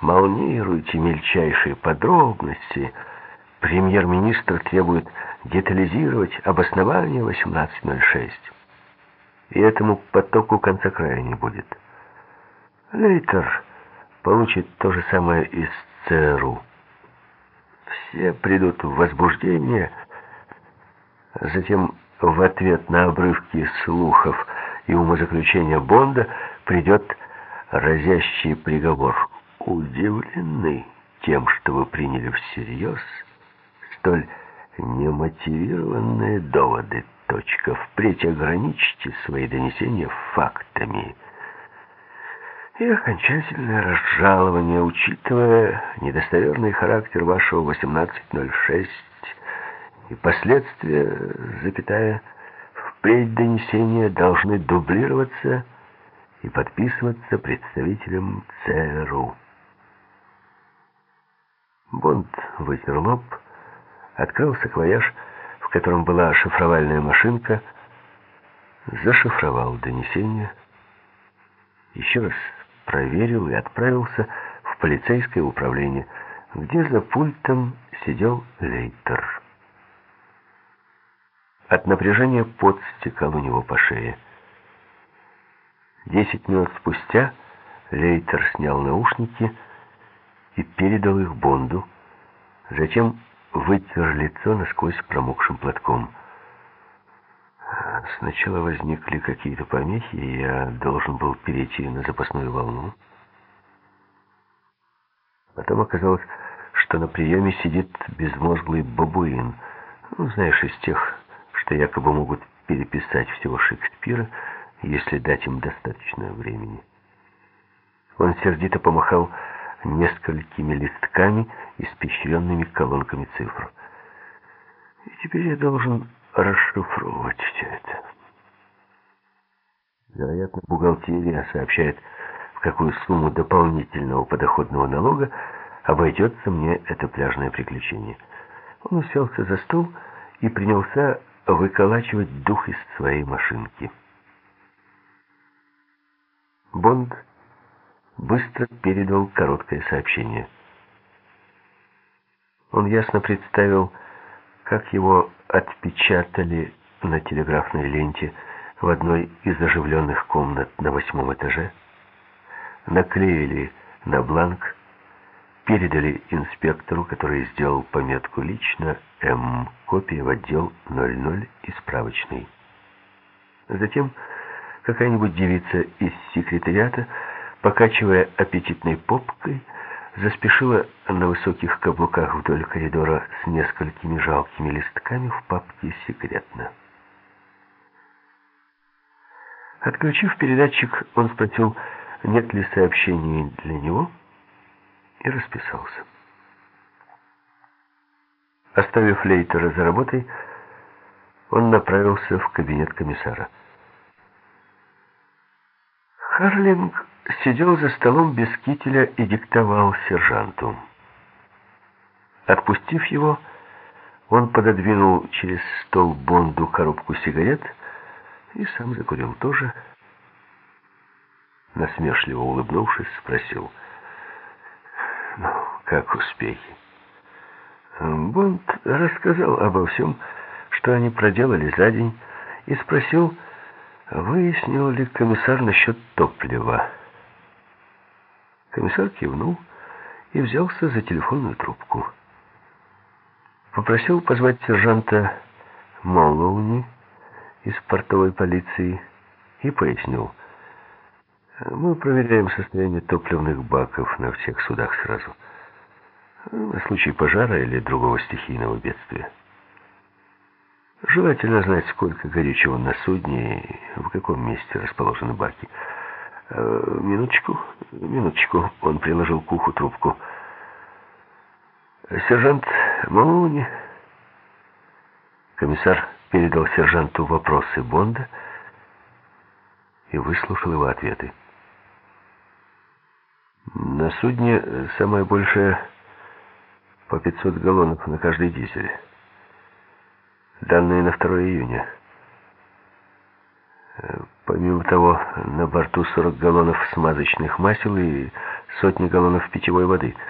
Молнируйте мельчайшие подробности. Премьер-министр требует детализировать обоснование 1806. И этому потоку конца края не будет. Лейтер получит то же самое из ЦРУ. Все придут в возбуждение, затем в ответ на обрывки слухов и умозаключения Бонда придет разящий приговор. Удивлены тем, что вы приняли всерьез столь немотивированные доводы. Точка. Впредь ограничьте свои донесения фактами. И окончательное разжалование, учитывая недостоверный характер вашего 1806 и последствия, запятая, впредь донесения должны дублироваться и подписываться представителем ЦРУ. Бонд вытер лоб, открыл саквояж, в котором была шифровальная машинка, зашифровал донесение, еще раз проверил и отправился в полицейское управление, где за пультом сидел Лейтер. От напряжения пот стекал у него по шее. Десять минут спустя Лейтер снял наушники и передал их Бонду, затем вытер лицо насквозь промокшим платком. Сначала возникли какие-то помехи, и я должен был перейти на запасную волну. Потом оказалось, что на приеме сидит безмозглый бабуин, ну, знаешь, из тех, что якобы могут переписать всего Шекспира, если дать им достаточно времени. Он сердито помахал несколькими листками, испещренными колонками цифр. И теперь я должен расшифровывать все это. Вероятно, бухгалтерия сообщает, в какую сумму дополнительного подоходного налога обойдется мне это пляжное приключение. Он уселся за стол и принялся выколачивать дух из своей машинки. Бонд быстро передал короткое сообщение. Он ясно представил, как его отпечатали на телеграфной ленте в одной из оживленных комнат на восьмом этаже, наклеили на бланк, передали инспектору, который сделал пометку лично М. Копия в отдел 00 и справочный. Затем какая-нибудь девица из секретариата, покачивая аппетитной попкой, заспешила на высоких каблуках вдоль коридора с несколькими жалкими листками в папке «Секретно». Отключив передатчик, он спросил, нет ли сообщений для него, и расписался. Оставив Лейтера за работой, он направился в кабинет комиссара. Харлинг сидел за столом без кителя и диктовал сержанту. Отпустив его, он пододвинул через стол Бонду коробку сигарет и сам закурил тоже. Насмешливо улыбнувшись, спросил, «Ну, как успехи?» Бонд рассказал обо всем, что они проделали за день, и спросил, выяснил ли комиссар насчет топлива. Комиссар кивнул и взялся за телефонную трубку. Попросил позвать сержанта Моллоуни из портовой полиции и пояснил. Мы проверяем состояние топливных баков на всех судах сразу. На случай пожара или другого стихийного бедствия. Желательно знать, сколько горючего на судне и в каком месте расположены баки. Э, минуточку, минуточку. Он приложил к уху трубку. Сержант Малоуни. Комиссар передал сержанту вопросы Бонда и выслушал его ответы. На судне самое большее по 500 галлонов на каждый дизель. Данные на 2 июня. Помимо того, на борту 40 галлонов смазочных масел и сотни галлонов питьевой воды –